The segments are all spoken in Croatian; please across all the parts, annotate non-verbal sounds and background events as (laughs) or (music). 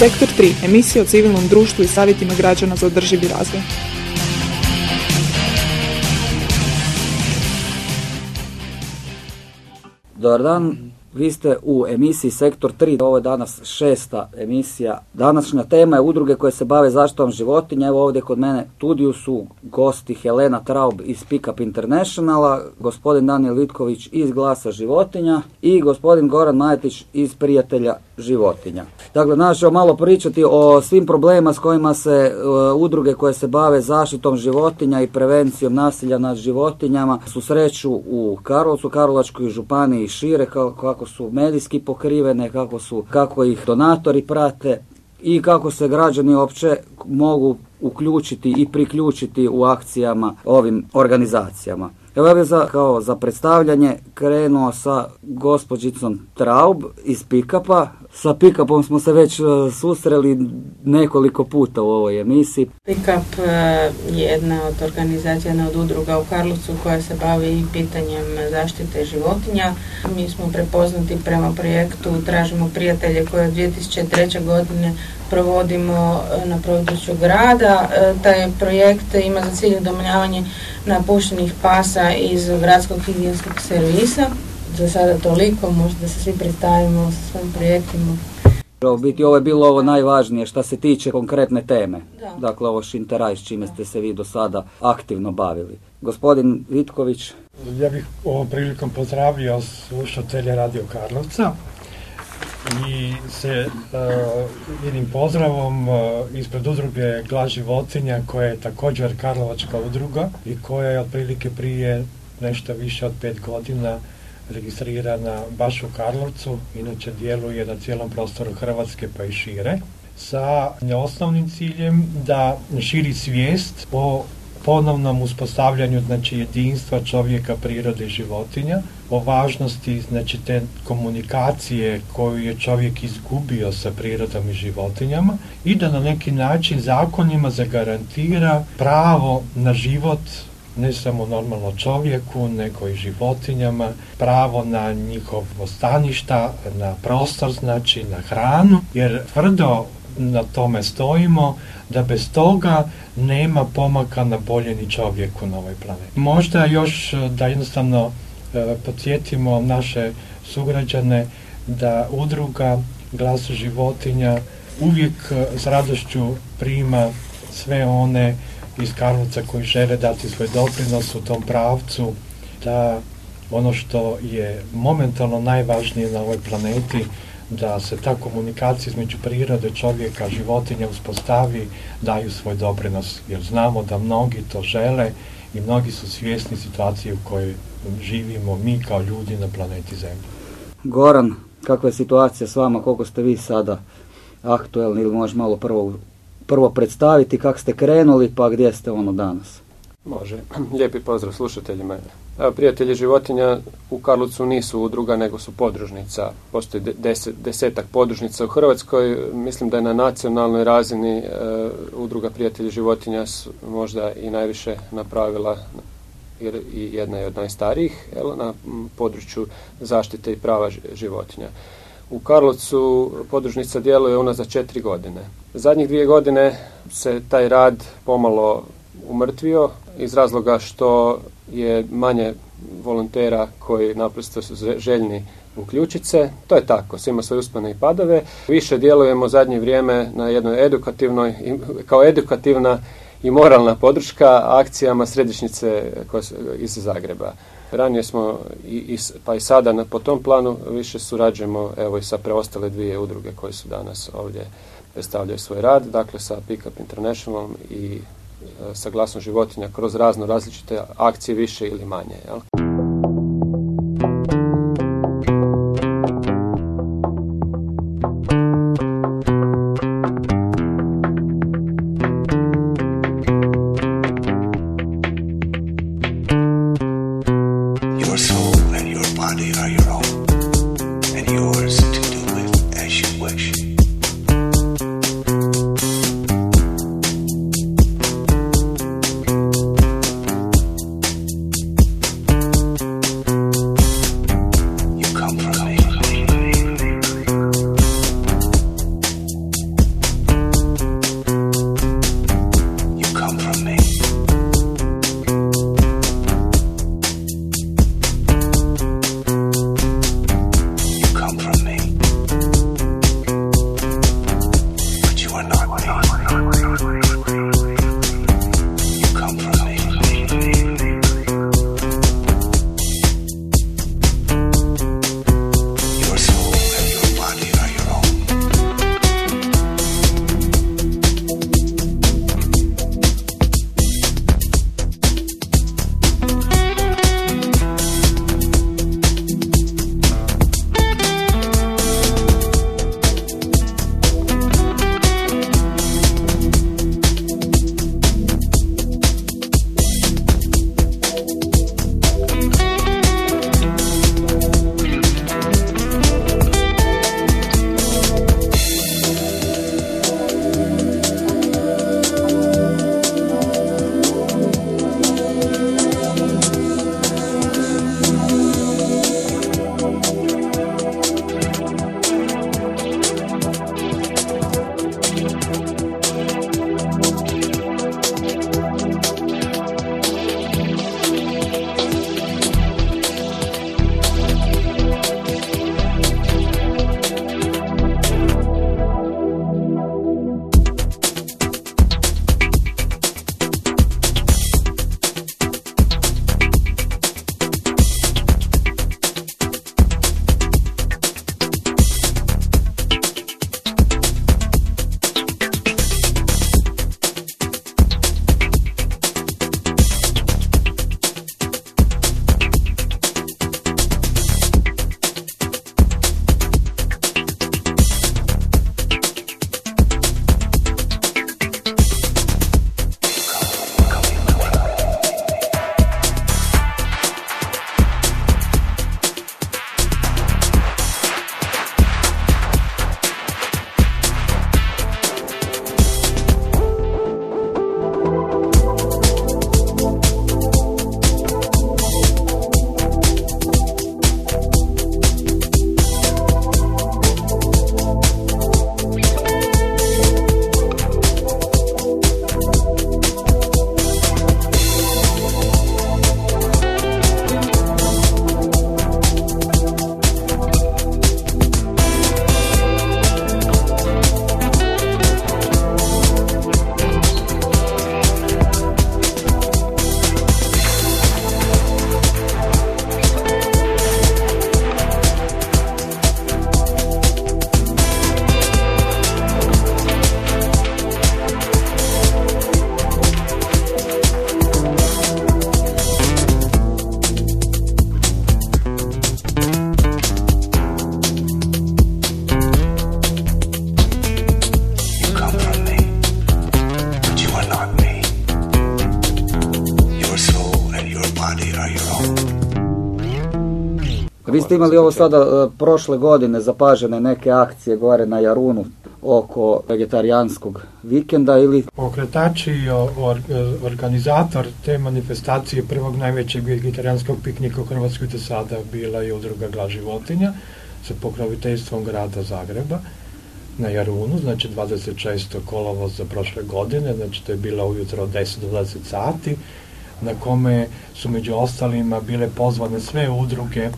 Sektor 3. Emisija o civilnom društvu i savjetima građana za održivi razvoj. Dobar dan, vi ste u emisiji Sektor 3, ovo je danas šesta emisija. Današnja tema je udruge koje se bave zaštitom životinja. Evo ovdje kod mene studiju su gosti Helena Traub iz Pickup Internationala, gospodin Daniel Vitković iz Glasa životinja i gospodin Goran Majetić iz Prijatelja životinja. Dakle, danas ćemo malo pričati o svim problemima s kojima se e, udruge koje se bave zaštitom životinja i prevencijom nasilja nad životinjama susreću u Karlovcu, Karlovačkoj županiji šire, kako su medijski pokrivene, kako, su, kako ih donatori prate i kako se građani uopće mogu uključiti i priključiti u akcijama ovim organizacijama. Evo ja bih za, kao za predstavljanje krenuo sa gospođicom Traub iz Pikapa. Sa Pikapom smo se već e, susreli nekoliko puta u ovoj emisiji. Pikap e, je jedna od organizacija, jedna od udruga u Karlovcu koja se bavi pitanjem zaštite životinja. Mi smo prepoznati prema projektu Tražimo prijatelje koje od 2003. godine provodimo e, na području grada. Taj projekt ima za cilj udomljavanje napuštenih pasa iz gradskog higijenskog servisa. Za sada toliko, možda se svi predstavimo sa svojim projektima. U biti ovo je bilo ovo najvažnije što se tiče konkretne teme. Dakle, ovo šinteraj s čime ste se vi do sada aktivno bavili. Gospodin Vitković. Ja bih ovom prilikom pozdravio slušatelje Radio Karlovca i se uh, jednim pozdravom uh, ispred udruge Glas životinja koja je također Karlovačka udruga i koja je otprilike prije nešto više od pet godina registrirana baš u Karlovcu, inače djeluje na cijelom prostoru Hrvatske pa i šire, sa osnovnim ciljem da širi svijest o ponovnom uspostavljanju znači jedinstva čovjeka, prirode i životinja, o važnosti znači te komunikacije koju je čovjek izgubio sa prirodom i životinjama i da na neki način zakonima zagarantira pravo na život ne samo normalno čovjeku, nego i životinjama, pravo na njihovo staništa, na prostor, znači na hranu, jer tvrdo na tome stojimo da bez toga nema pomaka na bolje ni čovjeku na ovoj planeti. Možda još e, da jednostavno podsjetimo naše sugrađane da udruga Glas životinja uvijek e, s radošću prima sve one iz Karlovca koji žele dati svoj doprinos u tom pravcu da ono što je momentalno najvažnije na ovoj planeti da se ta komunikacija između prirode, čovjeka, životinja uspostavi, daju svoj doprinos, jer znamo da mnogi to žele i mnogi su svjesni situacije u kojoj živimo mi kao ljudi na planeti Zemlji. Goran, kakva je situacija s vama, koliko ste vi sada aktuelni ili možeš malo prvo, prvo predstaviti kako ste krenuli pa gdje ste ono danas? Može. (clears throat) Lijepi pozdrav slušateljima. Evo, prijatelji životinja u Karlucu nisu udruga, nego su podružnica. Postoji deset, desetak podružnica u Hrvatskoj. Mislim da je na nacionalnoj razini e, udruga prijatelji životinja možda i najviše napravila jer i jedna je od najstarijih jel, na području zaštite i prava životinja. U Karlovcu podružnica djeluje ona za četiri godine. Zadnjih dvije godine se taj rad pomalo umrtvio iz razloga što je manje volontera koji naprosto su željni uključiti se. To je tako, sve ima svoje i padove. Više djelujemo zadnje vrijeme na jednoj edukativnoj, kao edukativna i moralna podrška akcijama središnjice iz Zagreba. Ranije smo, i, pa i sada na, po tom planu, više surađujemo evo i sa preostale dvije udruge koje su danas ovdje predstavljaju svoj rad, dakle sa Pickup International i E, sa glasom životinja kroz razno različite akcije više ili manje. Jel? Your soul and your body are your own, and yours imali ovo sada e, prošle godine zapažene neke akcije gore na Jarunu oko vegetarijanskog vikenda ili... Pokretači i organizator te manifestacije prvog najvećeg vegetarijanskog piknika u Hrvatskoj do sada bila je udruga Glas životinja sa pokroviteljstvom grada Zagreba na Jarunu, znači 26. kolovo za prošle godine, znači to je bilo ujutro od 10 do 20 sati, na kome su među ostalima bile pozvane sve udruge e,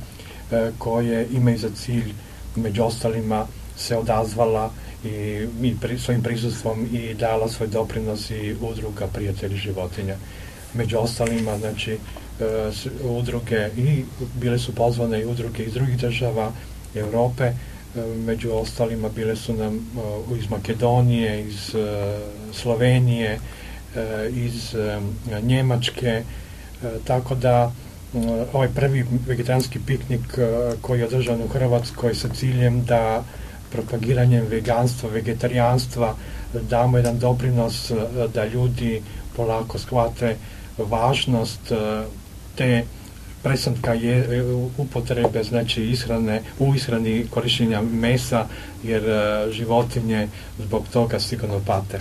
koje imaju za cilj među ostalima se odazvala i mi pri, svojim prisustvom i dala svoj doprinos i udruga prijatelji životinja. Među ostalima, znači, e, udruge i bile su pozvane i udruge iz drugih država Europe, e, među ostalima bile su nam e, iz Makedonije, iz e, Slovenije, e, iz e, Njemačke, tako da ovaj prvi vegetarijanski piknik koji je održan u Hrvatskoj sa ciljem da propagiranjem veganstva, vegetarijanstva damo jedan doprinos da ljudi polako shvate važnost te presanka je upotrebe znači ishrane u ishrani korištenja mesa jer životinje zbog toga sigurno pate.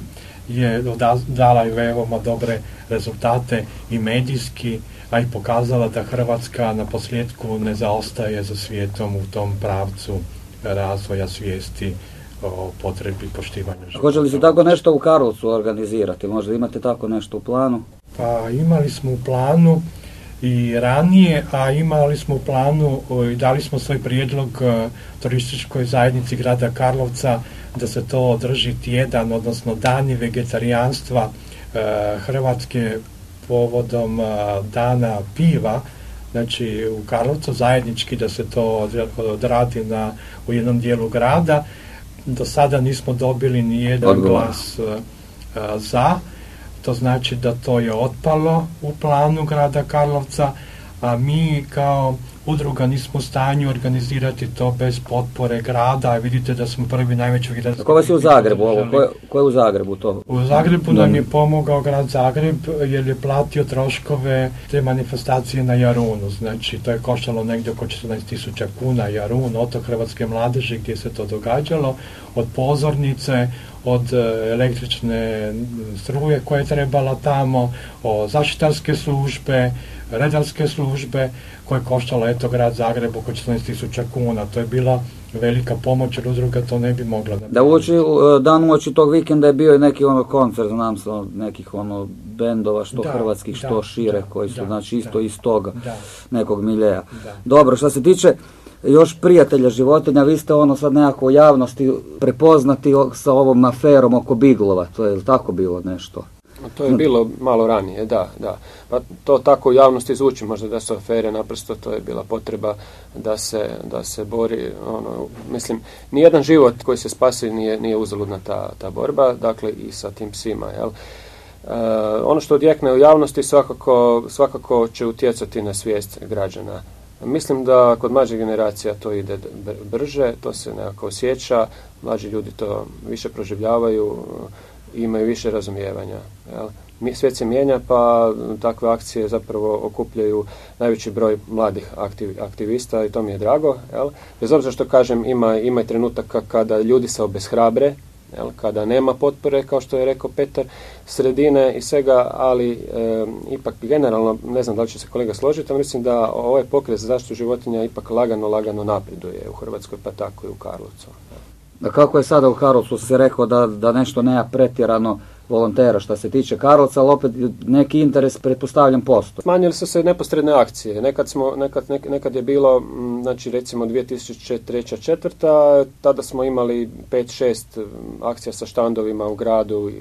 Je dala i veoma dobre rezultate i medijski a i pokazala da Hrvatska na posljedku ne zaostaje za svijetom u tom pravcu razvoja svijesti o potrebi poštivanja života. Hoće li se tako nešto u Karlovcu organizirati? Možda imate tako nešto u planu? Pa imali smo u planu i ranije, a imali smo u planu i dali smo svoj prijedlog e, turističkoj zajednici grada Karlovca da se to održi tjedan, odnosno dani vegetarijanstva e, Hrvatske povodom dana piva znači u Karlovcu zajednički da se to odradi na, u jednom dijelu grada. Do sada nismo dobili ni jedan Odgovor. glas a, za, to znači da to je otpalo u planu grada Karlovca, a mi kao udruga nismo u stanju organizirati to bez potpore grada, vidite da smo prvi najveći gradski... Koga si u Zagrebu ovo? Ko je, ko je u Zagrebu to? U Zagrebu nam je pomogao grad Zagreb jer je platio troškove te manifestacije na Jarunu, znači to je koštalo negdje oko 14.000 kuna Jarun, otok Hrvatske mladeže gdje se to događalo, od pozornice, od e, električne struje koje je trebala tamo, o zaštitarske službe, redarske službe, koje je koštalo eto grad Zagreb oko 14.000 kuna. To je bila velika pomoć jer udruga to ne bi mogla. Da uoči, dan uoči tog vikenda je bio neki ono koncert, znam se, nekih ono bendova, što da, hrvatskih, što da, šire, da, koji su da, znači isto iz toga nekog miljeja. Dobro, što se tiče još prijatelja životinja, vi ste ono sad nekako u javnosti prepoznati sa ovom aferom oko Biglova, to je tako bilo nešto? To je bilo malo ranije, da, da. Pa to tako u javnosti zvuči, možda da su afere, naprosto to je bila potreba da se, da se bori, ono, mislim, nijedan život koji se spasi nije, nije uzaludna ta, ta borba, dakle i sa tim svima, jel? E, ono što odjekne u javnosti svakako, svakako će utjecati na svijest građana. Mislim da kod mlađe generacija to ide brže, to se nekako osjeća, mlađi ljudi to više proživljavaju, imaju više razumijevanja. Jel? Svijet se mijenja pa takve akcije zapravo okupljaju najveći broj mladih aktiv, aktivista i to mi je drago. Jel? Bez obzira što kažem ima, ima trenutaka kada ljudi se obeshrabre, jel? kada nema potpore kao što je rekao Petar, sredine i svega, ali e, ipak generalno, ne znam da li će se kolega složiti, ali mislim da ovaj pokret za zaštitu životinja ipak lagano, lagano napreduje u Hrvatskoj pa tako i u Karlovcu. Kako je sada u Karlovcu se rekao da, da nešto nema pretjerano volontera što se tiče Karlovca, ali opet neki interes pretpostavljam postoji. Smanjili su se neposredne akcije. Nekad, smo, nekad, nekad je bilo, znači recimo 2003. četvrta, tada smo imali 5-6 akcija sa štandovima u gradu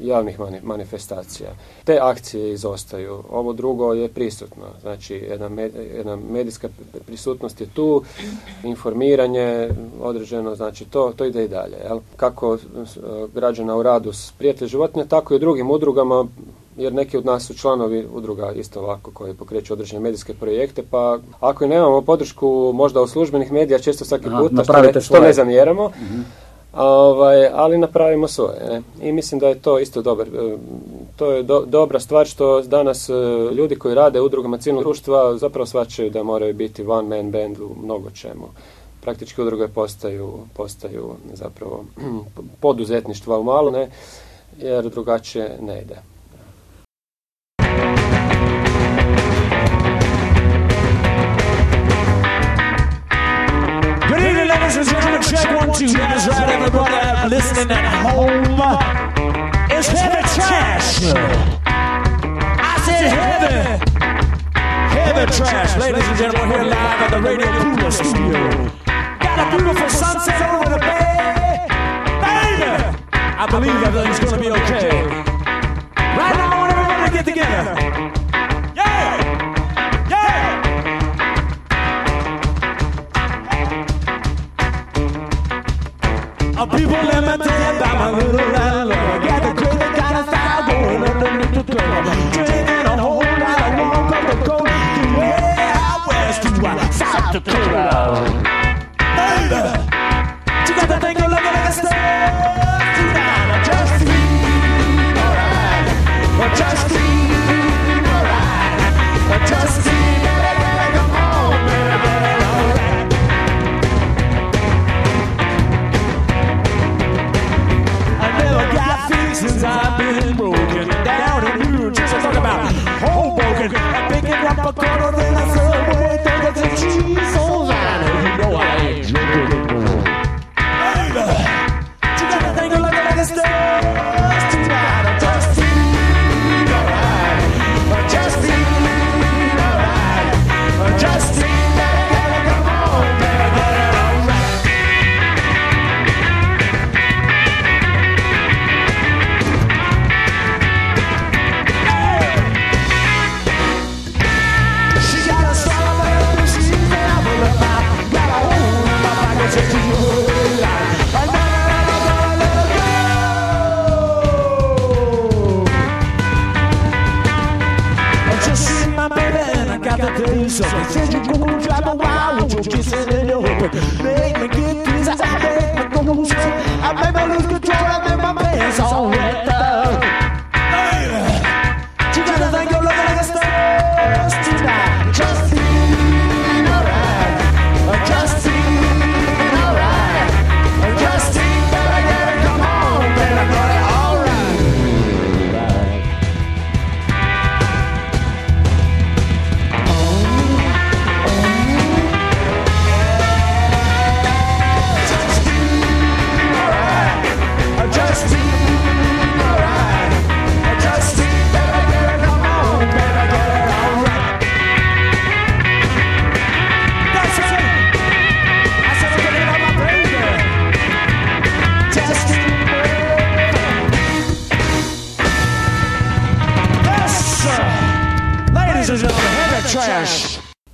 javnih manifestacija. Te akcije izostaju. Ovo drugo je prisutno. Znači, jedna, med, jedna medijska prisutnost je tu, informiranje određeno, znači to, to ide i dalje. Jel? Kako građana u radu s prijatelj životinja, tako i u drugim udrugama, jer neki od nas su članovi udruga isto ovako koji pokreću određene medijske projekte, pa ako i nemamo podršku možda od službenih medija često svaki put, što ne, što ne zamjeramo, mm -hmm Ovaj, ali napravimo svoje. Ne? I mislim da je to isto dobar, e, to je dobra stvar što danas e, ljudi koji rade u udrugama civilnog društva zapravo svačaju da moraju biti one man band u mnogo čemu. Praktički udruge postaju, postaju zapravo (clears throat) poduzetništva u malo, ne, jer drugačije ne ide. Check one, two. That's right, everybody listening at home. It's heavy trash. I said heavy. Heavy trash. Ladies and gentlemen, here live at the Radio Cooler Studio. Got a beautiful sunset over the bay. Baby! I believe everything's gonna be okay. Right now, I want everybody to get together. Our people imitate I'm a little island. Got the crazy kind of style going underneath the thriller. Drinking a whole lot of rum from the coast, way out west to South Dakota.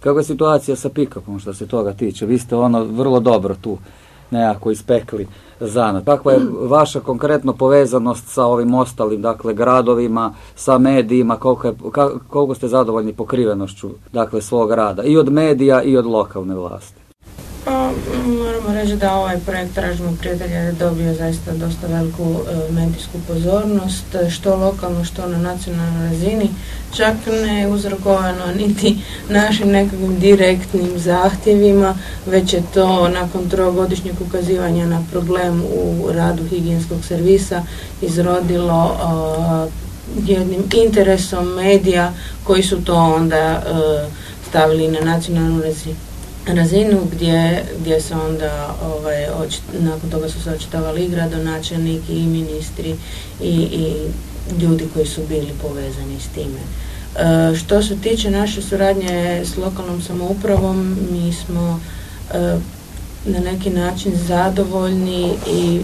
Kako je situacija sa pikapom što se toga tiče? Vi ste ono vrlo dobro tu nekako ispekli zanat. Kakva je vaša konkretno povezanost sa ovim ostalim, dakle, gradovima, sa medijima, koliko, je, koliko ste zadovoljni pokrivenošću, dakle, svog rada i od medija i od lokalne vlasti? Pa, moramo reći da ovaj projekt Tražimo prijatelja je dobio zaista dosta veliku e, medijsku pozornost, što lokalno, što na nacionalnoj razini, čak ne uzrokovano niti našim nekakvim direktnim zahtjevima, već je to nakon trogodišnjeg ukazivanja na problem u radu higijenskog servisa izrodilo jednim interesom medija koji su to onda e, stavili na nacionalnu razinu razinu gdje, gdje se onda ovaj, nakon toga su se očitovali i gradonačelnik i ministri i, i ljudi koji su bili povezani s time. E, što se tiče naše suradnje s lokalnom samoupravom, mi smo e, na neki način zadovoljni i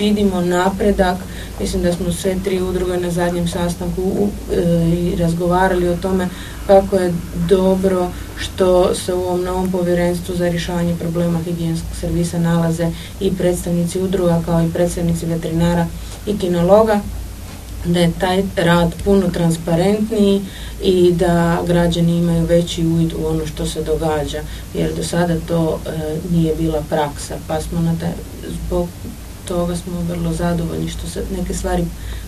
vidimo napredak. Mislim da smo sve tri udruge na zadnjem sastanku e, i razgovarali o tome kako je dobro što se u ovom novom povjerenstvu za rješavanje problema higijenskog servisa nalaze i predstavnici udruga kao i predstavnici veterinara i kinologa da je taj rad puno transparentniji i da građani imaju veći uvid u ono što se događa jer do sada to e, nije bila praksa pa smo na taj, zbog toga smo vrlo zadovoljni što se neke stvari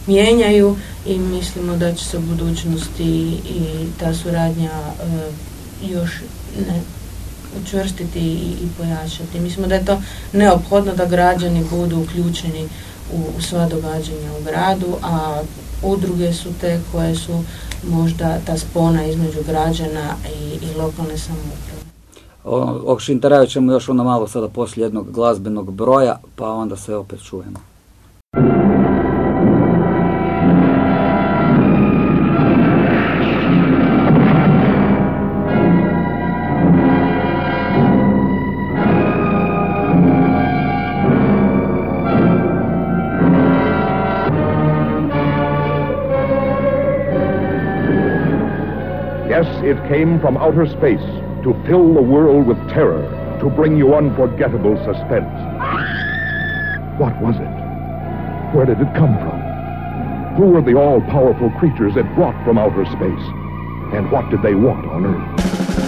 mijenjaju i mislimo da će se u budućnosti i ta suradnja još ne, učvrstiti i, i pojačati. Mislimo da je to neophodno da građani budu uključeni u, sva događanja u gradu, a udruge su te koje su možda ta spona između građana i, i lokalne samouprave. O, o ćemo još ono malo sada poslije jednog glazbenog broja, pa onda se opet čujemo. It came from outer space to fill the world with terror, to bring you unforgettable suspense. What was it? Where did it come from? Who were the all-powerful creatures it brought from outer space? And what did they want on Earth?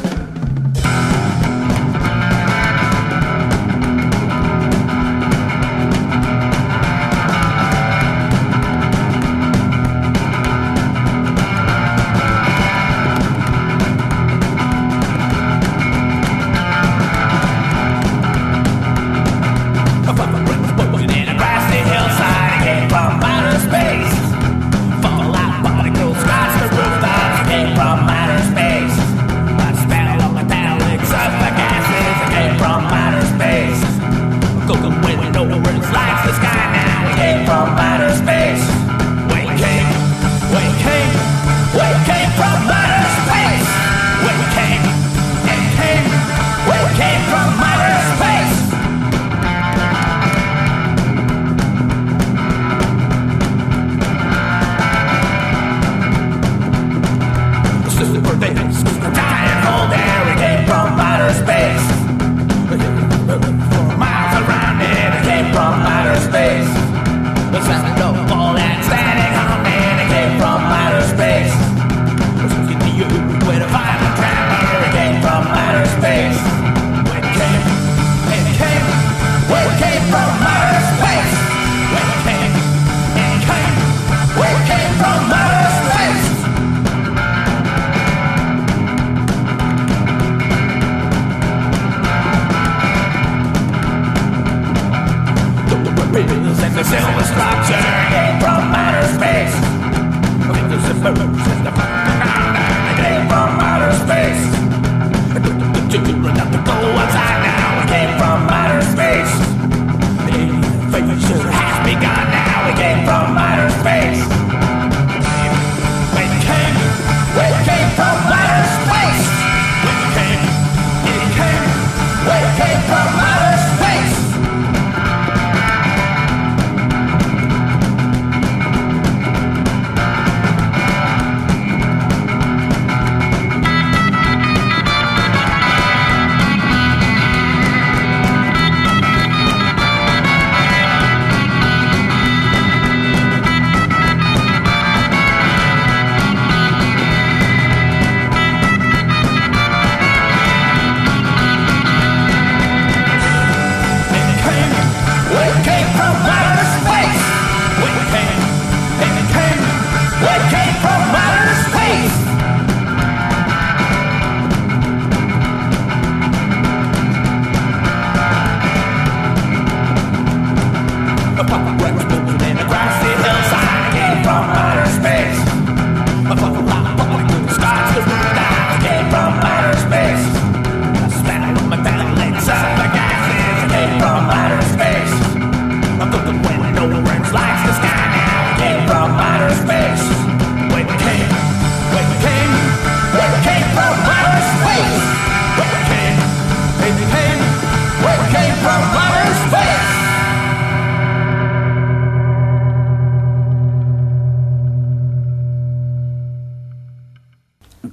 Space!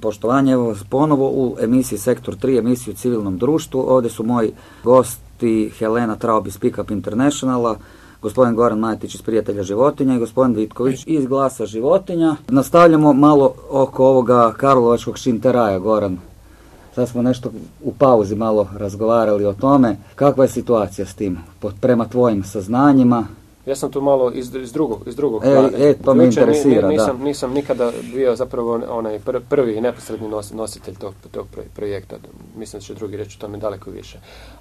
Poštovanje. Evo ponovo u emisiji Sektor 3, emisiju civilnom društvu. Ovdje su moji gosti Helena Traub iz Pickup Internationala, gospodin Goran Majetić iz Prijatelja životinja i gospodin Vitković iz Glasa životinja. Nastavljamo malo oko ovoga Karlovačkog šinteraja, Goran. Sad smo nešto u pauzi malo razgovarali o tome. Kakva je situacija s tim? Prema tvojim saznanjima, ja sam tu malo iz, iz drugog, iz drugog e, E, to me interesira, nisam, da. nisam nikada bio zapravo onaj prvi neposredni nositelj tog, tog projekta. Mislim da će drugi reći o tome daleko više.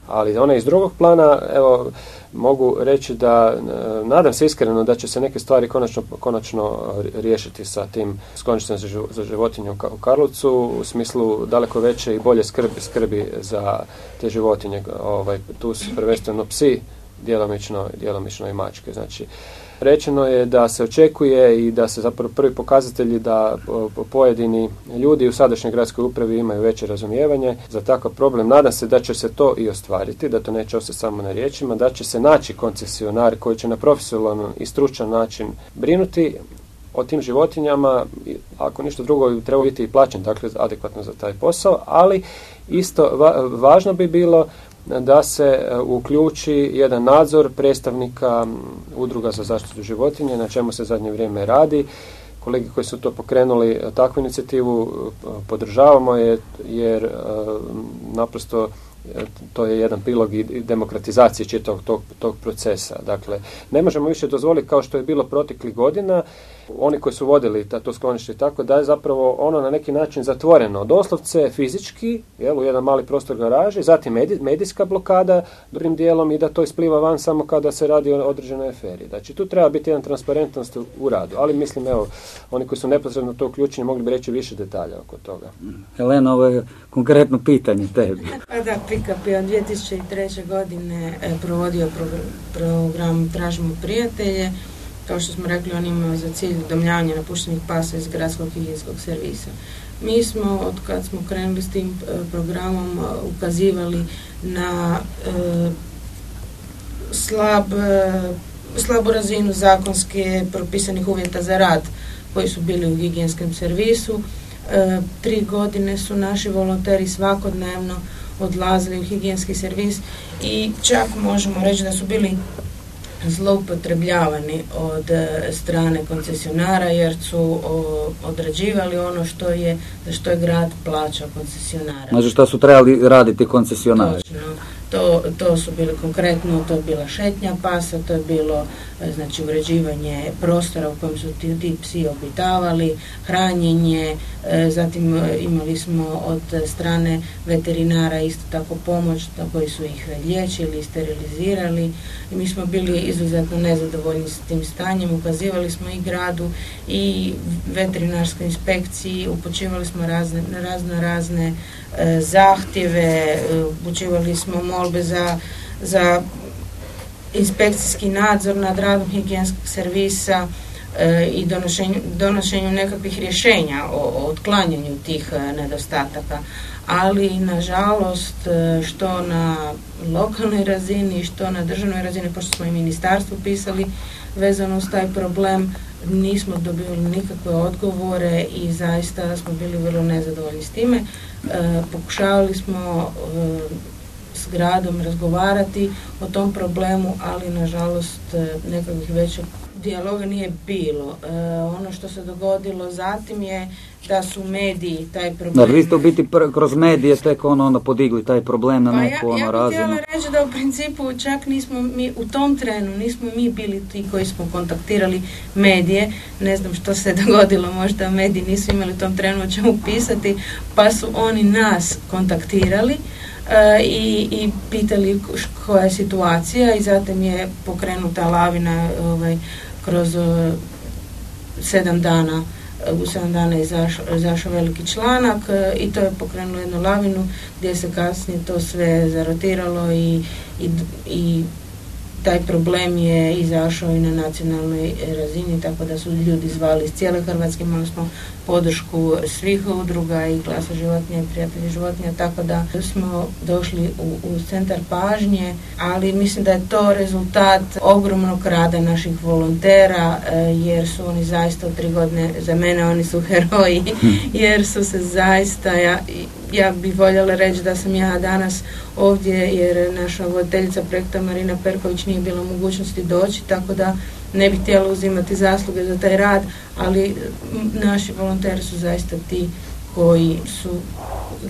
Ali onaj iz drugog plana, evo, mogu reći da e, nadam se iskreno da će se neke stvari konačno, konačno riješiti sa tim skloništem za, za životinju u Karlovcu u smislu daleko veće i bolje skrbi, skrbi za te životinje. Ovaj, tu su prvenstveno psi, djelomično, djelomično i mačke. Znači, rečeno je da se očekuje i da se zapravo prvi pokazatelji da pojedini ljudi u sadašnjoj gradskoj upravi imaju veće razumijevanje za takav problem. Nadam se da će se to i ostvariti, da to neće ostati samo na riječima, da će se naći koncesionar koji će na profesionalan i stručan način brinuti o tim životinjama, ako ništa drugo treba biti i plaćen, dakle adekvatno za taj posao, ali isto važno bi bilo da se e, uključi jedan nadzor predstavnika udruga za zaštitu životinje, na čemu se zadnje vrijeme radi. Kolegi koji su to pokrenuli e, takvu inicijativu e, podržavamo je jer naprosto to je jedan prilog i demokratizacije čitavog tog, tog procesa. Dakle, ne možemo više dozvoliti kao što je bilo proteklih godina oni koji su vodili ta, to sklonište tako da je zapravo ono na neki način zatvoreno doslovce fizički jel, u jedan mali prostor garaže, zatim medijska blokada drugim dijelom i da to ispliva van samo kada se radi o određenoj aferi. Znači tu treba biti jedan transparentnost u radu, ali mislim evo, oni koji su neposredno to uključeni mogli bi reći više detalja oko toga. Helena, ovo je konkretno pitanje tebi. Pa da, PIKAP je od 2003. godine e, provodio program Tražimo prijatelje kao što smo rekli, on ima za cilj udomljavanje napuštenih pasa iz gradskog higijenskog servisa. Mi smo, od kad smo krenuli s tim e, programom, e, ukazivali na e, slab, slabu razinu zakonske propisanih uvjeta za rad koji su bili u higijenskom servisu. tri godine su naši volonteri svakodnevno odlazili u higijenski servis i čak možemo reći da su bili zloupotrebljavani od e, strane koncesionara jer su odrađivali ono što je, za što je grad plaćao koncesionara. Znači što su trebali raditi koncesionari? Točno. To, to su bili konkretno, to je bila šetnja pasa, to je bilo e, znači uređivanje prostora u kojem su ti, ti psi obitavali, hranjenje, e, zatim e, imali smo od strane veterinara isto tako pomoć na koji su ih liječili, sterilizirali i mi smo bili izuzetno nezadovoljni s tim stanjem, ukazivali smo i gradu i veterinarskoj inspekciji, upočivali smo razne, razno razne zahtjeve, upućivali smo molbe za, za inspekcijski nadzor nad radom higijenskog servisa e, i donošenju, donošenju nekakvih rješenja o, o otklanjanju tih e, nedostataka. Ali, nažalost, e, što na lokalnoj razini, što na državnoj razini, pošto smo i ministarstvu pisali vezano uz taj problem, nismo dobili nikakve odgovore i zaista smo bili vrlo nezadovoljni s time. pokušavali smo s gradom razgovarati o tom problemu, ali nažalost e, nekakvih većeg dijaloga nije bilo. E, ono što se dogodilo zatim je da su mediji taj problem... Da, vi ste u biti kroz medije tek ono onda podigli taj problem na pa neku ja, ono ja razinu. Ja reći da u principu čak nismo mi, u tom trenu nismo mi bili ti koji smo kontaktirali medije, ne znam što se (laughs) dogodilo, možda mediji nisu imali u tom trenu o čemu pisati, pa su oni nas kontaktirali i, i pitali koja je situacija i zatim je pokrenuta lavina ovaj, kroz e, sedam dana u sedam dana je izašao veliki članak e, i to je pokrenulo jednu lavinu gdje se kasnije to sve zarotiralo i, i, i taj problem je izašao i na nacionalnoj razini, tako da su ljudi zvali iz cijele Hrvatske, imali smo podršku svih udruga i glasa životinja i prijatelji životinja, tako da smo došli u, u centar pažnje, ali mislim da je to rezultat ogromnog rada naših volontera, e, jer su oni zaista u tri godine, za mene oni su (laughs) heroji, hm. jer su se zaista, ja, ja bih voljela reći da sam ja danas ovdje jer naša voditeljica projekta Marina Perković nije bila mogućnosti doći, tako da ne bih htjela uzimati zasluge za taj rad, ali naši volonteri su zaista ti koji su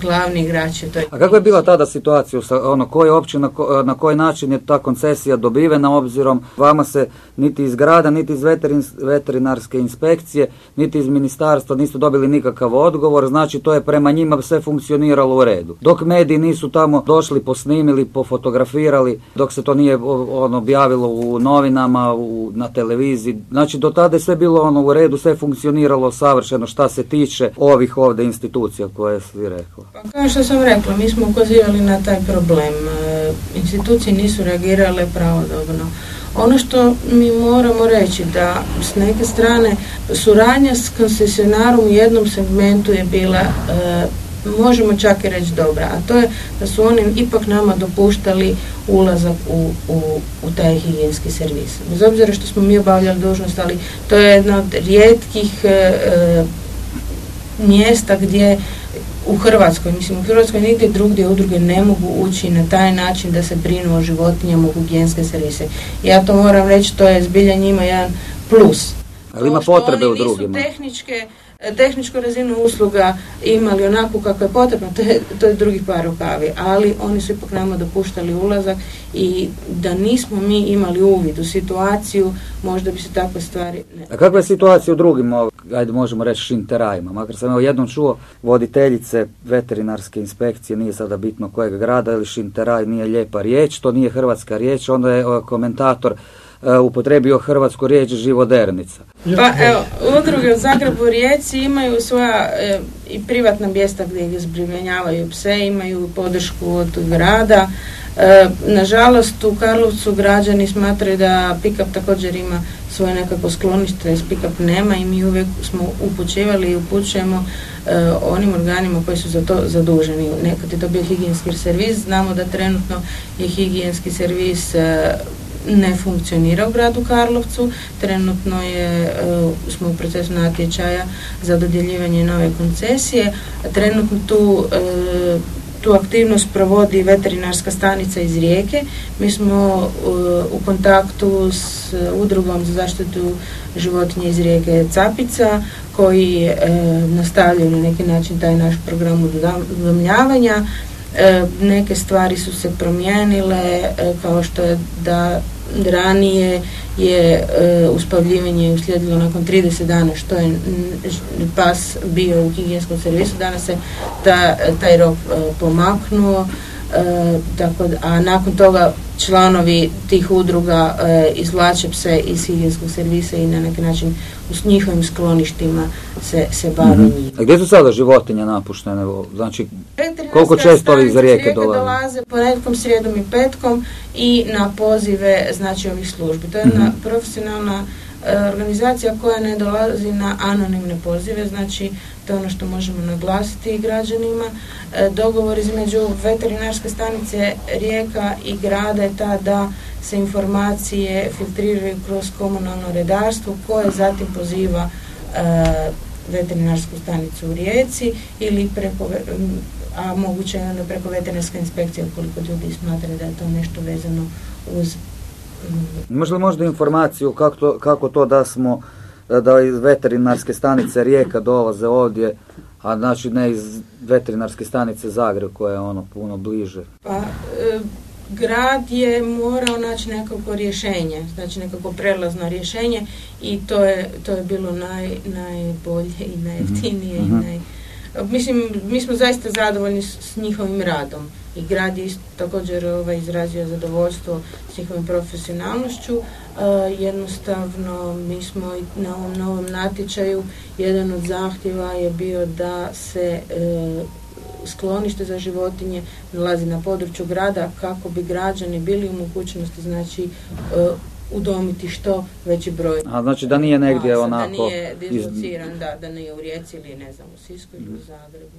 glavni igrači. To je A kakva je bila tada situacija, ono, koje općina, na koji način je ta koncesija dobivena, obzirom vama se niti iz grada, niti iz veterin, veterinarske inspekcije, niti iz ministarstva nisu dobili nikakav odgovor, znači to je prema njima sve funkcioniralo u redu. Dok mediji nisu tamo došli, posnimili, pofotografirali, dok se to nije ono, objavilo u novinama, u, na televiziji, znači do tada je sve bilo ono u redu, sve funkcioniralo savršeno šta se tiče ovih ovdje institucija koje si rekla. Pa kao što sam rekla, mi smo ukazivali na taj problem. E, Institucije nisu reagirale pravodobno. Ono što mi moramo reći da s neke strane suradnja s koncesionarom u jednom segmentu je bila e, možemo čak i reći dobra, a to je da su oni ipak nama dopuštali ulazak u, u, u taj higijenski servis. Bez obzira što smo mi obavljali dužnost, ali to je jedna od rijetkih e, e, mjesta gdje u Hrvatskoj, mislim u Hrvatskoj nigdje drugdje udruge ne mogu ući na taj način da se brinu o životinjama u higijenske servise. Ja to moram reći, to je zbilja njima jedan plus. Ali ima To što potrebe oni u drugima. Nisu tehničke, tehničku razinu usluga imali onako kako je potrebno, to je, to je drugi par rukavi, ali oni su ipak nama dopuštali ulazak i da nismo mi imali uvid u situaciju, možda bi se takve stvari... Ne. A kakva je situacija u drugim, ajde možemo reći, šinterajima? Makar sam evo jednom čuo voditeljice veterinarske inspekcije, nije sada bitno kojeg grada ili šinteraj nije lijepa riječ, to nije hrvatska riječ, onda je komentator upotrebio hrvatsku riječ živodernica. Pa evo, udruge u Zagrebu i Rijeci imaju svoja e, i privatna mjesta gdje zbrinjavaju pse, imaju podršku od grada. E, nažalost, u Karlovcu građani smatraju da Pickup također ima svoje nekako sklonište, s Pickup nema i mi uvijek smo upućivali i upućujemo e, onim organima koji su za to zaduženi. Nekad je to bio higijenski servis, znamo da trenutno je higijenski servis e, ne funkcionira u gradu Karlovcu. Trenutno je, e, smo u procesu natječaja za dodjeljivanje nove koncesije. Trenutno tu e, tu aktivnost provodi veterinarska stanica iz Rijeke. Mi smo e, u kontaktu s udrugom za zaštitu životinja iz Rijeke Capica koji e, nastavljaju na neki način taj naš program udomljavanja. E, neke stvari su se promijenile, e, kao što je da ranije je e, uspavljivanje uslijedilo nakon 30 dana što je pas bio u higijenskom servisu, danas se ta, taj rok e, pomaknuo, e, tako a nakon toga članovi tih udruga e, izvlače pse iz higijenskog servisa i na neki način u njihovim skloništima se, se bave njih. A gdje su sada životinje napuštene? Znači, Koliko često ovi iz Rijeke dolaze? dolaze ponedjeljkom, srijedom i petkom i na pozive znači ovih službi. To je jedna Mhm. profesionalna e, organizacija koja ne dolazi na anonimne pozive, znači to je ono što možemo naglasiti građanima. E, dogovor između veterinarske stanice Rijeka i grada je ta da se informacije filtriraju kroz komunalno redarstvo koje zatim poziva e, veterinarsku stanicu u Rijeci ili preko, a moguće je onda preko veterinarske inspekcije ukoliko ljudi smatraju da je to nešto vezano uz možda možda informaciju kako to, kako to da smo, da iz veterinarske stanice Rijeka dolaze ovdje, a znači ne iz veterinarske stanice Zagreb koja je ono puno bliže. Pa, e, grad je morao naći nekako rješenje, znači nekako prelazno rješenje i to je, to je bilo naj, najbolje i najjeftinije i Mhm. naj... Mislim, mi smo zaista zadovoljni s, njihovim radom i grad je također ovaj, izrazio zadovoljstvo s njihovim profesionalnošću. E, jednostavno, mi smo na ovom novom natječaju, jedan od zahtjeva je bio da se e, sklonište za životinje nalazi na području grada kako bi građani bili u mogućnosti znači e, udomiti što veći broj A znači da nije negdje onako... da nije iz- dislociran, da, da nije u Rijeci ili ne znam u Sisku ili u Zagrebu.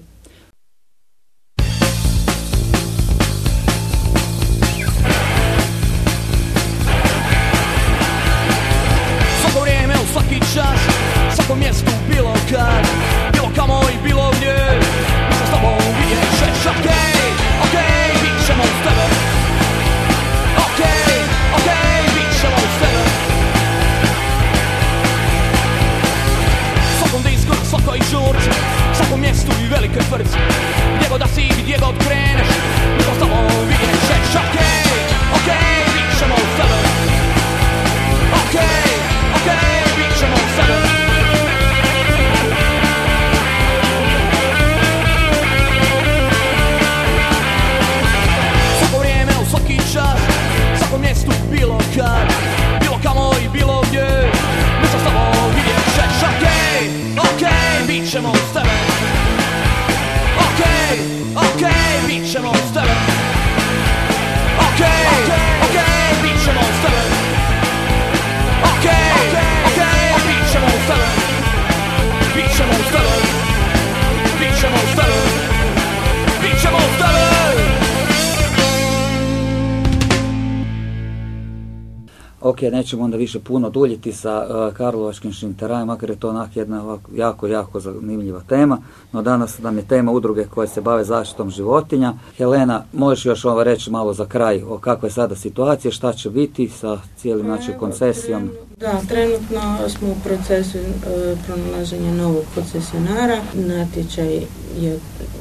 Onda više puno duljiti sa uh, Karlovačkim šinterajem, makar je to onak jedna ovako jako, jako zanimljiva tema, no danas nam je tema udruge koje se bave zaštitom životinja. Helena, možeš još ovo reći malo za kraj o kakva je sada situacija, šta će biti sa cijelim znači, koncesijom? Da, trenutno smo u procesu e, pronalaženja novog koncesionara. Natječaj je,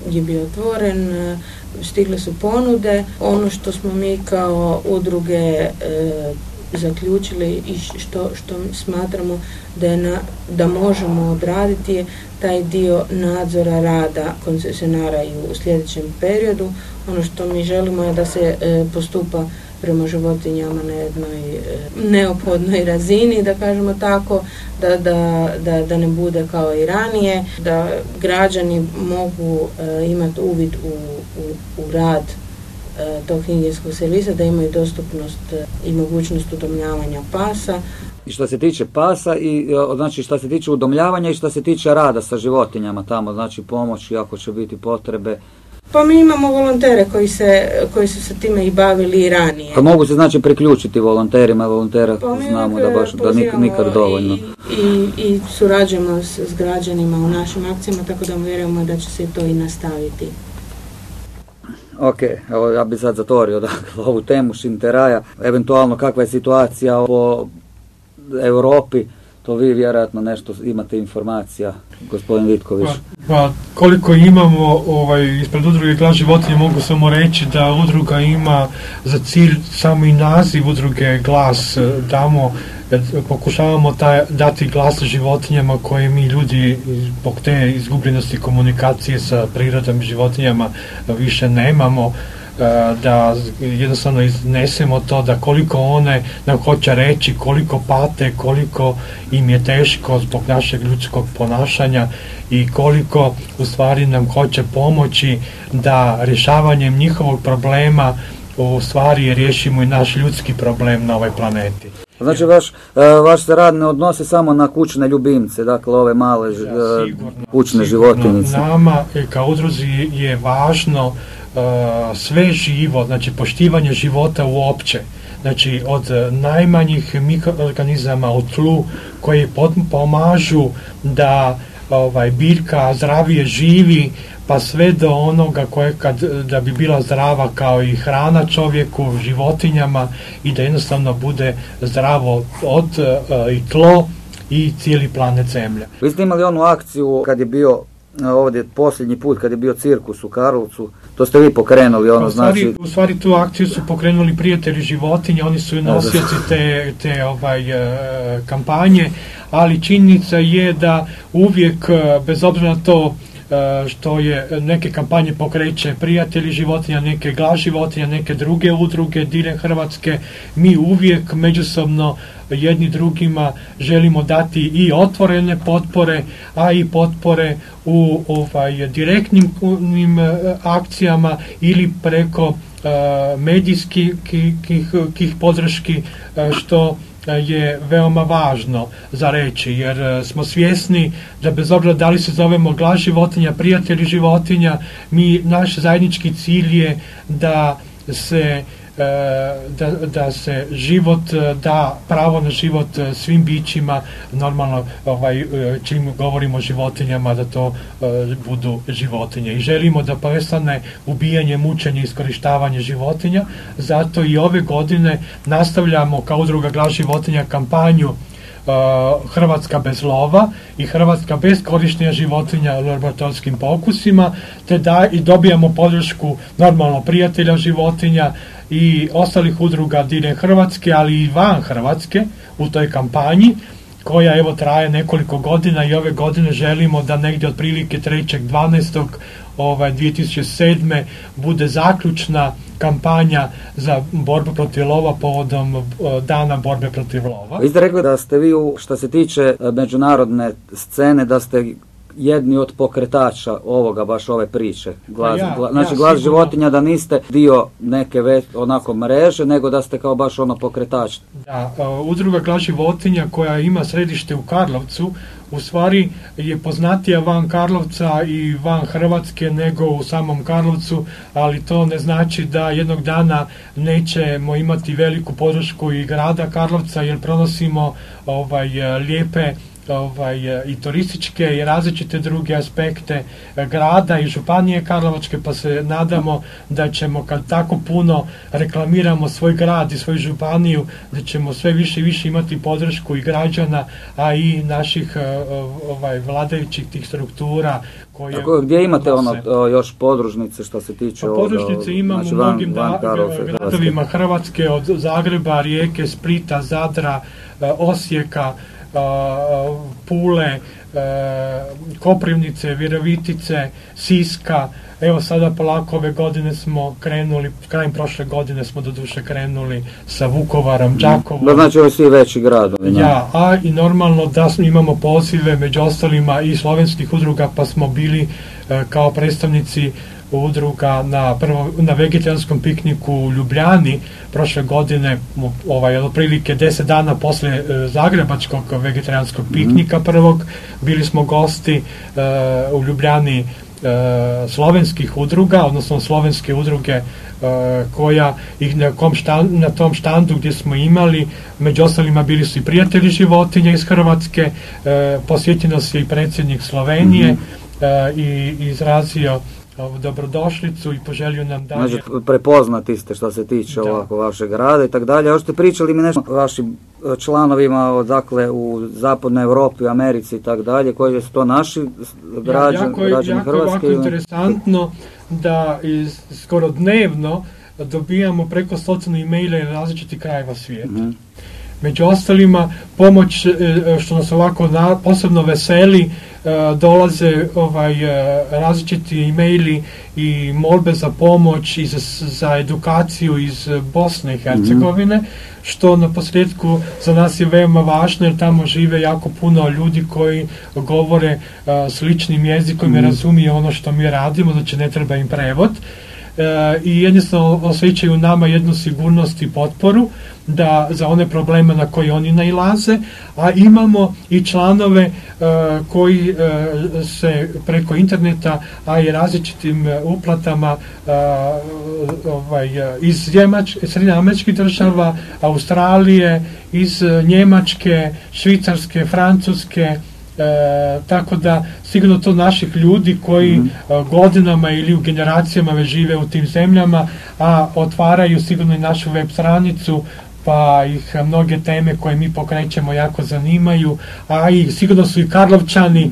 je bio otvoren, e, stigle su ponude. Ono što smo mi kao udruge e, zaključili i što, što smatramo da, je na, da možemo odraditi je taj dio nadzora rada koncesionara i u sljedećem periodu. Ono što mi želimo je da se e, postupa prema životinjama na jednoj e, neophodnoj razini, da kažemo tako, da, da, da, da ne bude kao i ranije, da građani mogu e, imati uvid u, u, u rad tog higijenskog servisa, da imaju dostupnost i mogućnost udomljavanja pasa. I što se tiče pasa, i znači što se tiče udomljavanja i što se tiče rada sa životinjama tamo, znači pomoći ako će biti potrebe, pa mi imamo volontere koji, se, koji su se time i bavili i ranije. Pa mogu se znači priključiti volonterima, volontera pa znamo da baš da nik, nikad dovoljno. I, i, i surađujemo s, s građanima u našim akcijama, tako da vjerujemo da će se to i nastaviti. Ok, evo ja bi sad zatvorio (laughs) dakle, ovu temu Šinteraja, eventualno kakva je situacija po Europi, to vi vjerojatno nešto imate informacija, gospodin Vitković. Pa, pa koliko imamo ovaj, ispred udruge glas životinje mogu samo reći da udruga ima za cilj samo i naziv udruge glas damo pokušavamo taj, dati glas životinjama koje mi ljudi zbog te izgubljenosti komunikacije sa prirodom i životinjama više nemamo E, da jednostavno iznesemo to da koliko one nam hoće reći, koliko pate, koliko im je teško zbog našeg ljudskog ponašanja i koliko u stvari nam hoće pomoći da rješavanjem njihovog problema u stvari riješimo i naš ljudski problem na ovoj planeti. Znači vaš, e, vaš se rad ne odnosi samo na kućne ljubimce, dakle ove male ja, e, sigurno, kućne životinice. Nama kao udruzi je važno E, sve živo, znači poštivanje života uopće, znači od najmanjih mikroorganizama u tlu koji pomažu da ovaj biljka zdravije živi pa sve do onoga koje kad, da bi bila zdrava kao i hrana čovjeku, životinjama i da jednostavno bude zdravo od uh, i tlo i cijeli planet Zemlja. Vi ste imali onu akciju kad je bio ovdje posljednji put kad je bio cirkus u Karlovcu, to ste vi pokrenuli, ono u stvari, znači... U stvari tu akciju su pokrenuli prijatelji životinja, oni su nosioci te, te ovaj, e, kampanje, ali činjenica je da uvijek, e, bez obzira na to e, što je neke kampanje pokreće prijatelji životinja, neke glas životinja, neke druge udruge diljem Hrvatske, mi uvijek međusobno jedni drugima želimo dati i otvorene potpore, a i potpore u ovaj, direktnim akcijama ili preko medijskih kih podrški što je veoma važno za reći, jer smo svjesni da bez obzira da li se zovemo glas životinja, prijatelji životinja, mi naš zajednički cilj je da se E, da, da se život e, da pravo na život e, svim bićima normalno ovaj, čim govorimo o životinjama da to budu životinje. I želimo da prestane ubijanje, mučenje iskorištavanje životinja. Zato i ove godine nastavljamo kao udruga glas životinja kampanju Hrvatska bez lova i Hrvatska bez korištenja životinja u laboratorijskim pokusima, te da i dobijamo podršku normalno prijatelja životinja i ostalih udruga diljem Hrvatske, ali i van Hrvatske u toj kampanji koja evo traje nekoliko godina i ove godine želimo da negdje otprilike 3.12. Ovaj, 2007. bude zaključna kampanja za borbu protiv lova povodom eh, dana borbe protiv lova. Vi ste rekli da ste vi, što se tiče eh, međunarodne scene, da ste jedni od pokretača ovoga, baš ove priče. Glas, Pa ja, gla- ja znači glas sigurno. životinja da niste dio neke ve, onako mreže, nego da ste kao baš ono pokretač. Da, e, udruga Glas životinja koja ima središte u Karlovcu u stvari je poznatija van Karlovca i van Hrvatske nego u samom Karlovcu, ali to ne znači da jednog dana nećemo imati veliku podršku i grada Karlovca jer pronosimo ovaj lijepe ovaj, e, i turističke i različite druge aspekte e, grada i županije Karlovačke pa se nadamo da ćemo kad tako puno reklamiramo svoj grad i svoju županiju da ćemo sve više i više imati podršku i građana a i naših e, ovaj, vladajućih tih struktura koje Tako, gdje imate ono o, još podružnice što se tiče Pa podružnice imamo znači u van- mnogim van gradovima Hrvatske od Zagreba, Rijeke, Splita, Zadra, Osijeka, Pule, e, Koprivnice, Virovitice, Siska. Evo sada polako ove godine smo krenuli, krajem prošle godine smo doduše krenuli sa Vukovarom, Đakovom. Da, znači ovi svi veći gradovi. ne? Ja, a i normalno da smo, imamo pozive među ostalima i slovenskih udruga pa smo bili e, kao predstavnici udruga na, prvo, na vegetarijanskom pikniku u Ljubljani prošle godine, ovaj, otprilike 10 dana posle e, zagrebačkog vegetarijanskog piknika prvog, bili smo gosti e, u Ljubljani e, slovenskih udruga, odnosno slovenske udruge koja ih na, kom štan- na tom štandu gdje smo imali, među ostalima bili su i prijatelji životinja iz Hrvatske, posjetio nas je i predsjednik Slovenije e, i izrazio dobrodošlicu i poželio nam dalje. Znači, prepoznati ste što se tiče Da. ovako vašeg grada i tako dalje. Još ste pričali mi nešto o vašim e, članovima odakle u zapadnoj Europi, u Americi i tako dalje, koji su to naši građani, jako, je- građani jako Hrvatske? ili- interesantno da iz, skoro dnevno dobijamo preko stotinu e-maila iz različitih krajeva svijeta. Mhm. Među ostalima, pomoć, e, što nas ovako na, posebno veseli, e, dolaze ovaj, e, različiti e-maili i molbe za pomoć i za, za edukaciju iz Bosne i Hercegovine, što na posljedku za nas je veoma važno jer tamo žive jako puno ljudi koji govore e, sličnim jezikom i razumiju ono što mi radimo, znači ne treba im prevod i jednostavno osjećaju nama jednu sigurnost i potporu da za one probleme na koje oni nailaze, a imamo i članove e, koji e, se preko interneta, a i različitim e, uplatama e, ovaj, e, iz Srednjoameričkih država, Australije, iz e, Njemačke, Švicarske, Francuske, e, tako da sigurno to naših ljudi koji e, godinama ili u generacijama već žive u tim zemljama, a otvaraju sigurno i našu web stranicu pa ih mnoge teme koje mi pokrećemo jako zanimaju, a i sigurno su i Karlovčani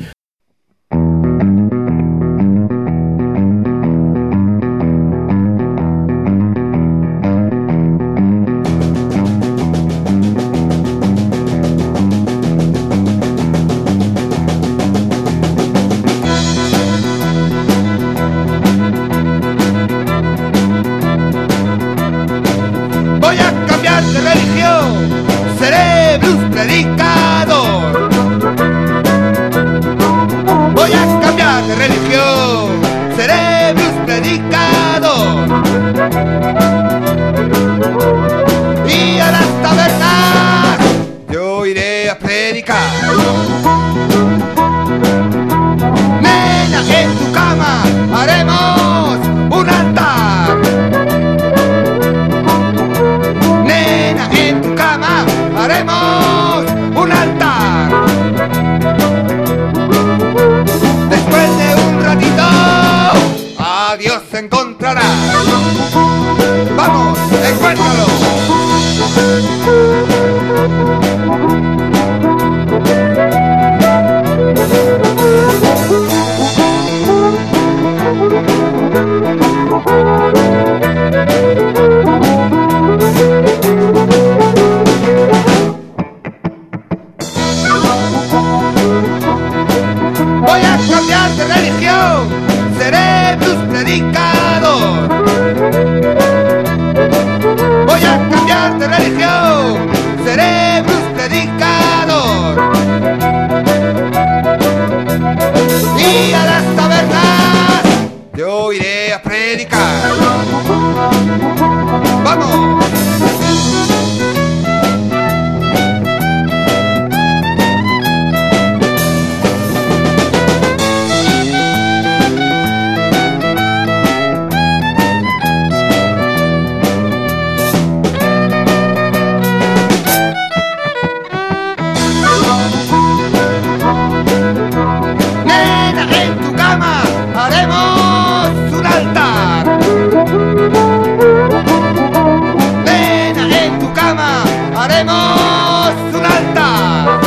haremos un altar.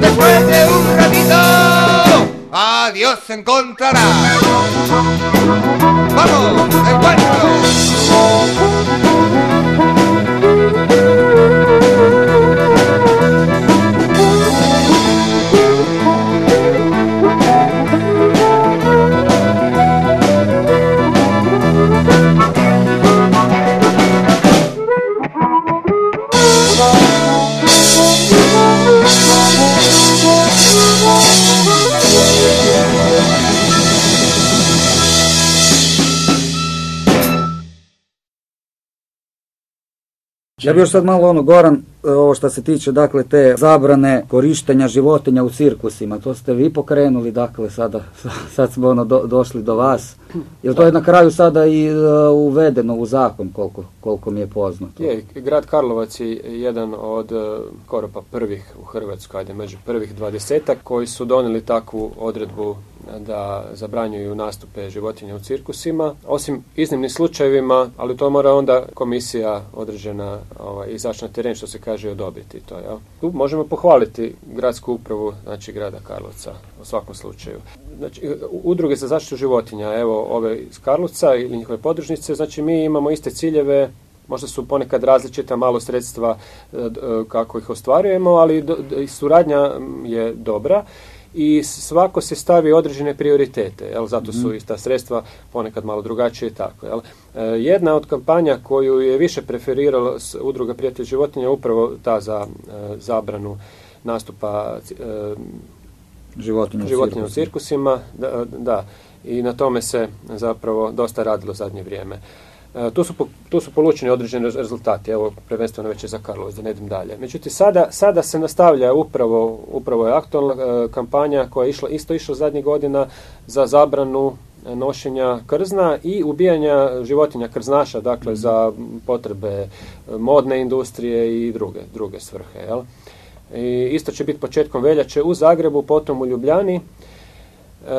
Después de un ratito, adiós, Dios encontrarás. Ja bi još sad malo ono, Goran, ovo što se tiče dakle te zabrane korištenja životinja u cirkusima, to ste vi pokrenuli, dakle sada, (laughs) sad smo ono do- došli do vas. Jel to je na kraju sada i e, uvedeno u zakon koliko, koliko mi je poznato? Je, grad Karlovac je jedan od e, skoro pa prvih u Hrvatskoj, ajde među prvih dvadesetak koji su donijeli takvu odredbu da zabranjuju nastupe životinja u cirkusima, osim iznimnim slučajevima, ali to mora onda komisija određena ovaj, izaći na teren, što se kaže, i odobriti to. Jel? Tu možemo pohvaliti gradsku upravu, znači grada Karlovca, u svakom slučaju. Znači, udruge za zaštitu životinja, evo ove iz Karlovca ili njihove podružnice, znači mi imamo iste ciljeve, možda su ponekad različita malo sredstva e, e, kako ih ostvarujemo, ali suradnja je dobra i svako se stavi određene prioritete, jel? zato su i ta sredstva ponekad malo drugačije i tako. Jel? E, Jedna od kampanja koju je više preferirala udruga Prijatelj životinja je upravo ta za e, zabranu nastupa e, Životinja, u životinja u cirkusima. cirkusima, da, da, i na tome se zapravo dosta radilo zadnje vrijeme. E, Tu su, po- su polučeni određeni rez- rezultati, evo prvenstveno već je za Karlovac, da ne idem dalje. Međutim, sada, sada se nastavlja upravo, upravo je aktualna e, kampanja koja je išla, isto išla zadnjih godina za zabranu nošenja krzna i ubijanja životinja krznaša, dakle za potrebe e, modne industrije i druge, druge svrhe. Jel? I isto će biti početkom veljače u Zagrebu, potom u Ljubljani. E,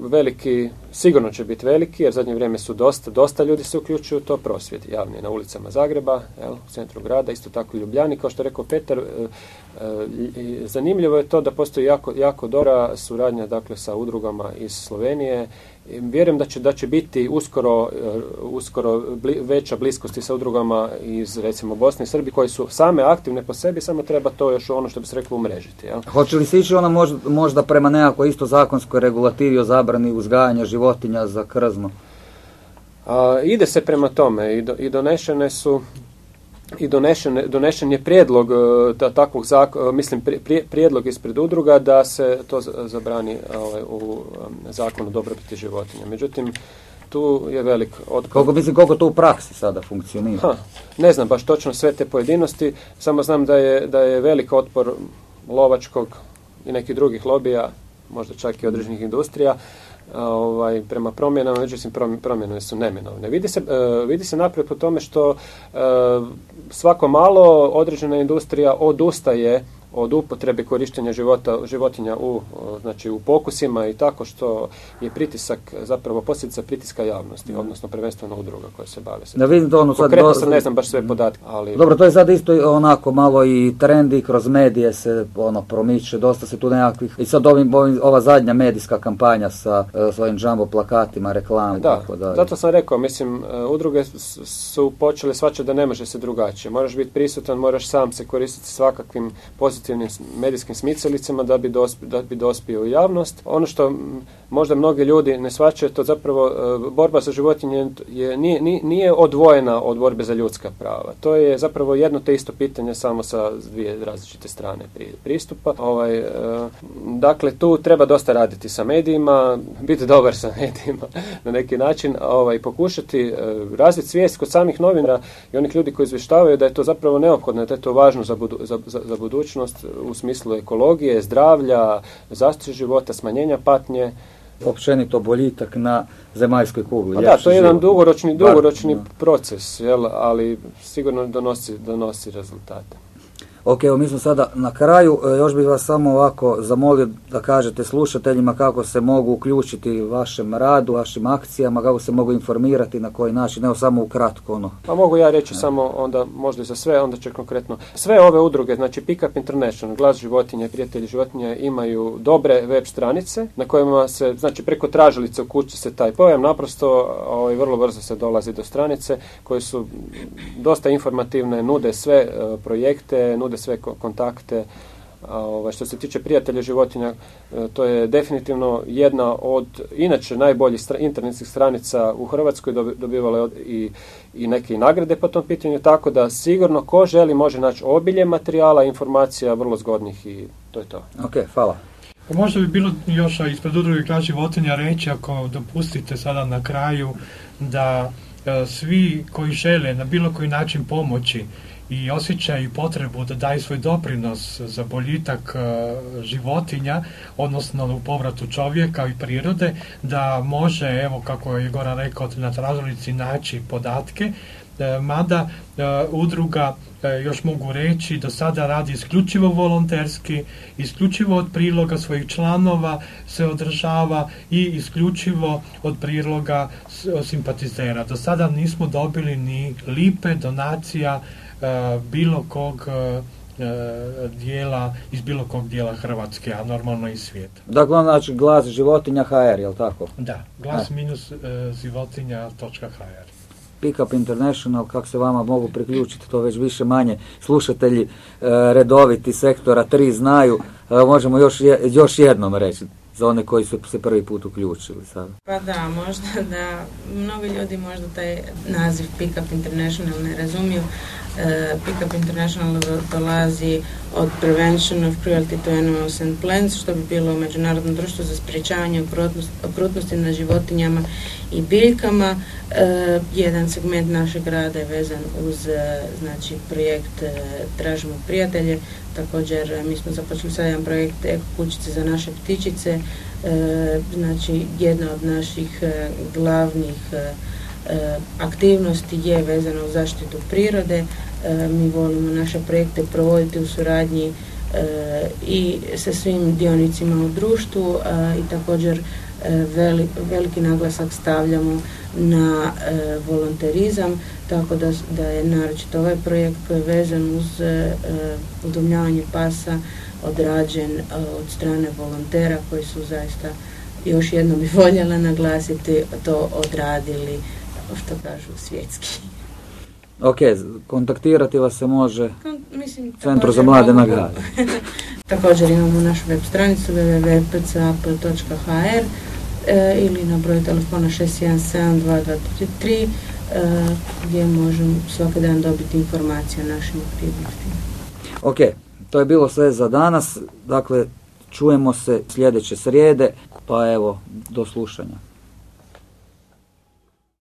veliki, sigurno će biti veliki, jer zadnje vrijeme su dosta, dosta ljudi se uključuju to, prosvjed javni na ulicama Zagreba, jel, u centru grada, isto tako i Ljubljani, kao što je rekao Petar, e, e, zanimljivo je to da postoji jako, jako dobra suradnja dakle, sa udrugama iz Slovenije, vjerujem da će, da će biti uskoro, e, uskoro bli- veća bliskost i sa udrugama iz recimo Bosne i Srbije koje su same aktivne po sebi, samo treba to još ono što bi se reklo umrežiti. Jel? Hoće li se ići ona možda, možda prema nekakvoj isto zakonskoj regulativi o zabrani uzgajanja životinja za krzno? A, ide se prema tome i, do, i donešene su i donešen, donešen je prijedlog e, ta, takvog zak- e, mislim pri- pri- prijedlog ispred udruga da se to zabrani ovaj, u em, zakonu o dobrobiti životinja. Međutim, tu je velik otpor. Koliko mislim koliko to u praksi sada funkcionira? Ha, ne znam baš točno sve te pojedinosti, samo znam da je, da je velik otpor lovačkog i nekih drugih lobija, možda čak i određenih industrija, ovaj, prema promjenama, međutim prom- promjene su neminovne. Vidi se, e, vidi se naprijed po tome što e, svako malo određena industrija odustaje od upotrebe korištenja života, životinja u, znači, u pokusima i tako što je pritisak, zapravo posljedica pritiska javnosti, odnosno prvenstveno udruga koje se bave se Da vidim to ono sad... Konkretno do- ne znam baš sve podatke, ali... Dobro, to je sad isto onako malo i trendi, kroz medije se ono promiče, dosta se tu nekakvih, i sad ovim, ovim, ova zadnja medijska kampanja sa e, svojim jumbo plakatima, reklame i Da, tako dalje. zato sam rekao, mislim, e, udruge su počele svačati da ne može se drugačije. Moraš biti prisutan, moraš sam se koristiti svakakvim pozitivnim s- medijskim smicalicama da bi, dosp- da bi dospio u javnost. Ono što možda mnogi ljudi ne shvaćaju, to zapravo e, borba za životinje je, nije, nije- odvojena od borbe za ljudska prava. To je zapravo jedno te isto pitanje samo sa dvije različite strane pri- pristupa. Ovaj, e, dakle, tu treba dosta raditi sa medijima, biti dobar sa (laughs) medijima na neki način, ovaj, pokušati e, razviti svijest kod samih novinara i onih ljudi koji izvještavaju da je to zapravo neophodno, da je to važno za, budu- za, za, za budućnost u smislu ekologije, zdravlja, zaštite života, smanjenja patnje. Općenito boljitak na zemaljskoj kugli. Pa da, to je jedan dugoročni, Bar- dugoročni da. proces, jel, ali sigurno donosi, donosi rezultate. Ok, evo mi smo sada na kraju. E, još bih vas samo ovako zamolio da kažete slušateljima kako se mogu uključiti vašem radu, vašim akcijama, kako se mogu informirati, na koji način, evo samo ukratko ono. Pa mogu ja reći samo onda, možda i za sve, onda će konkretno. Sve ove udruge, znači Pick Up International, Glas životinja i Prijatelji životinja imaju dobre web stranice na kojima se, znači preko tražilice u kući se taj pojam, naprosto ovaj, vrlo brzo se dolazi do stranice koje su dosta informativne, nude sve e, projekte, nude sve kontakte. A, ovaj, što se tiče prijatelja životinja, e, to je definitivno jedna od inače najboljih internetskih stranica u Hrvatskoj, dobivala je i, i neke nagrade po tom pitanju, tako da sigurno ko želi može naći obilje materijala, informacija vrlo zgodnih i to je to. Ok, hvala. Pa možda bi bilo još ispred udruge Glas životinja reći, ako dopustite sada na kraju, da e, svi koji žele na bilo koji način pomoći i osjećaju potrebu da daju svoj doprinos za boljitak e, životinja, odnosno u povratu čovjeka i prirode, da može, evo kako je Goran rekao, na tražilici naći podatke, e, mada e, udruga još mogu reći do sada radi isključivo volonterski, isključivo od priloga svojih članova se održava i isključivo od priloga simpatizera. Do sada nismo dobili ni lipe donacija bilo kog e, e, dijela, iz bilo kog dijela Hrvatske, a normalno i svijeta. Dakle, znači glas životinja HR, je li tako? Da, glas minus životinja.hr. Pick Up International, kako se vama mogu priključiti, to već više manje slušatelji redoviti sektora 3 znaju, možemo još, još jednom reći za one koji su se prvi put uključili sada? Pa da, možda da mnogi ljudi možda taj naziv Pick Up International ne razumiju. E, Pick Up International dolazi od Prevention of Cruelty to Animals and Plants, što bi bilo Međunarodno društvo za sprječavanje okrutnosti na životinjama i biljkama. E, jedan segment našeg rada je vezan uz e, znači, projekt Tražimo prijatelje, Također mi smo započeli sad jedan projekt Eko kućice za naše ptičice. Znači jedna od naših glavnih aktivnosti je vezana uz zaštitu prirode. Mi volimo naše projekte provoditi u suradnji i sa svim dionicima u društvu i također veliki naglasak stavljamo na volonterizam tako da, da je naročito ovaj projekt koji je vezan uz e, udomljavanje pasa odrađen e, od strane volontera koji su zaista još jednom bi voljela naglasiti to odradili što kažu svjetski. Ok, kontaktirati vas se može mislim, Centru za mlade nagrade. (laughs) također imamo našu web stranicu www.pcap.hr e, ili na broj telefona 617 E, gdje možemo svaki dan dobiti informacije o našim aktivnostima. Ok, to je bilo sve za danas. Dakle, čujemo se sljedeće srijede, pa evo, do slušanja.